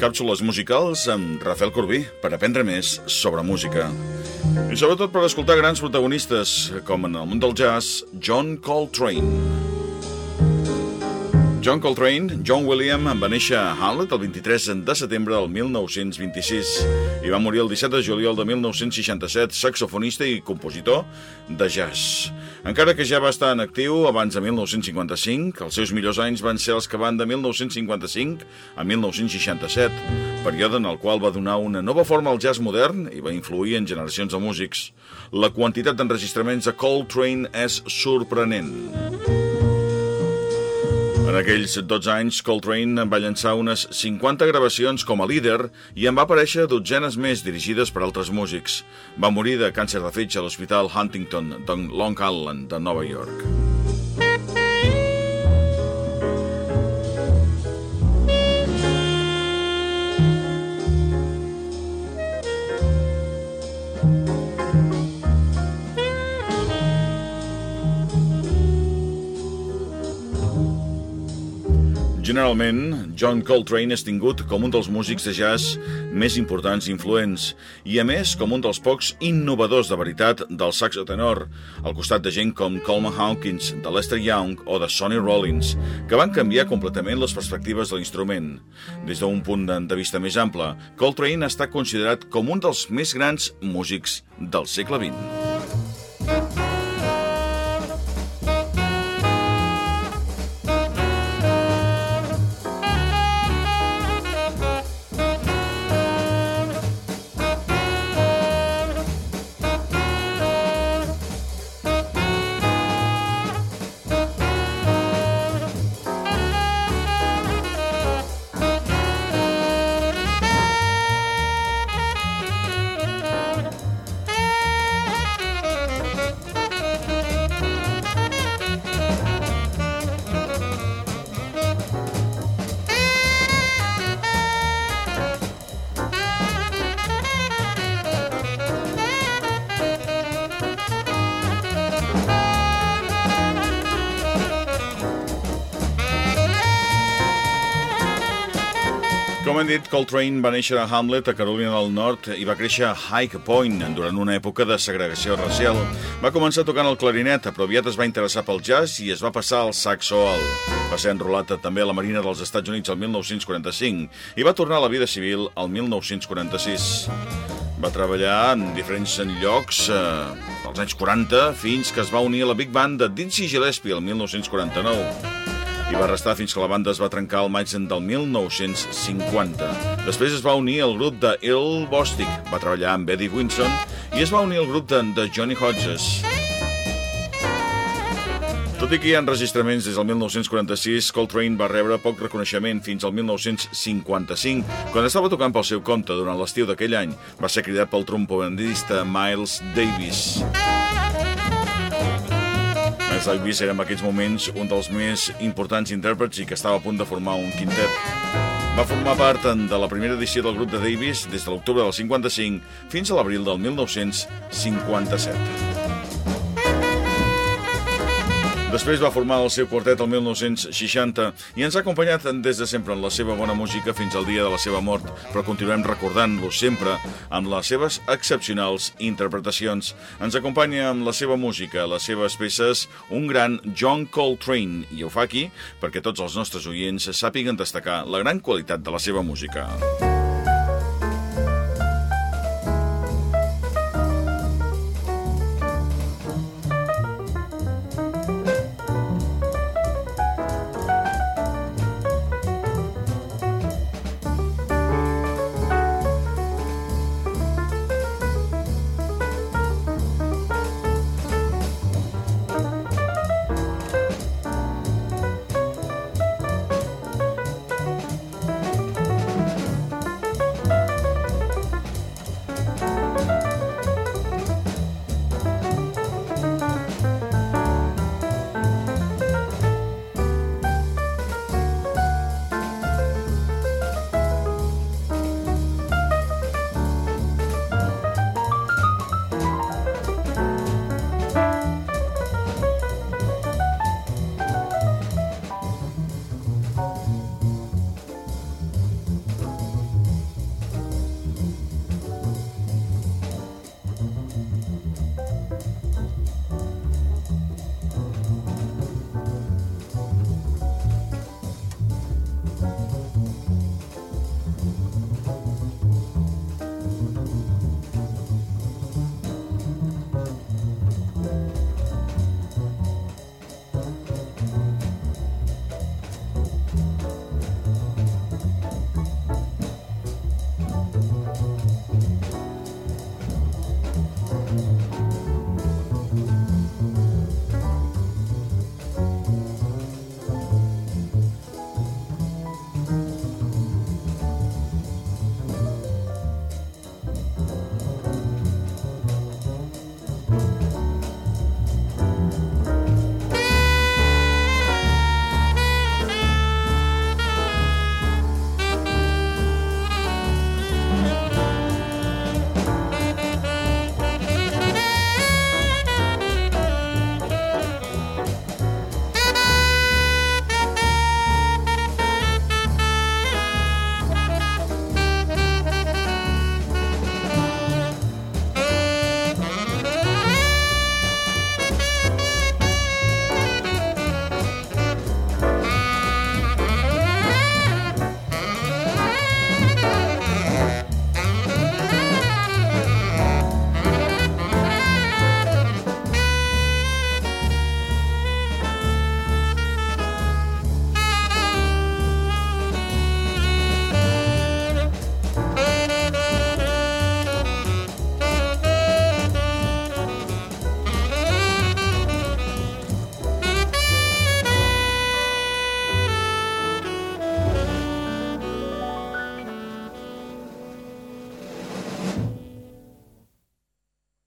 Càpsules musicals amb Rafael Corbí per aprendre més sobre música. I sobretot per escoltar grans protagonistes, com en el món del jazz, John Coltrane. John Coltrane, John William, va néixer a Hamlet el 23 de setembre del 1926 i va morir el 17 de juliol de 1967, saxofonista i compositor de jazz. Encara que ja va estar en actiu abans de 1955, els seus millors anys van ser els que van de 1955 a 1967, període en el qual va donar una nova forma al jazz modern i va influir en generacions de músics. La quantitat d'enregistraments de Coltrane és sorprenent. En aquells 12 anys, Coltrane va llançar unes 50 gravacions com a líder i en va aparèixer dotzenes més dirigides per altres músics. Va morir de càncer de fetge a l'Hospital Huntington de Long Island, de Nova York. Generalment, John Coltrane és tingut com un dels músics de jazz més importants i influents, i a més com un dels pocs innovadors de veritat del saxo tenor, al costat de gent com Coleman Hawkins, de Lester Young o de Sonny Rollins, que van canviar completament les perspectives de l'instrument. Des d'un punt de vista més ample, Coltrane estat considerat com un dels més grans músics del segle XX. Com hem dit, Coltrane va néixer a Hamlet, a Carolina del Nord, i va créixer a High Point durant una època de segregació racial. Va començar tocant el clarinet, però aviat es va interessar pel jazz i es va passar al saxo alt. Va ser enrolat també a la Marina dels Estats Units el 1945 i va tornar a la vida civil el 1946. Va treballar en diferents llocs eh, als anys 40 fins que es va unir a la Big Band de Dizzy Gillespie el 1949 i va restar fins que la banda es va trencar al maig del 1950. Després es va unir al grup de Il Bostic, va treballar amb Eddie Winson i es va unir al grup de, de Johnny Hodges. Tot i que hi ha enregistraments des del 1946, Coltrane va rebre poc reconeixement fins al 1955, quan estava tocant pel seu compte durant l'estiu d'aquell any. Va ser cridat pel trompetista Miles Davis. Miles Davis era en aquells moments un dels més importants intèrprets i que estava a punt de formar un quintet. Va formar part de la primera edició del grup de Davis des de l'octubre del 55 fins a l'abril del 1957. Després va formar el seu quartet el 1960 i ens ha acompanyat des de sempre en la seva bona música fins al dia de la seva mort, però continuem recordant-lo sempre amb les seves excepcionals interpretacions. Ens acompanya amb la seva música, les seves peces, un gran John Coltrane, i ho fa aquí perquè tots els nostres oients sàpiguen destacar la gran qualitat de la seva música.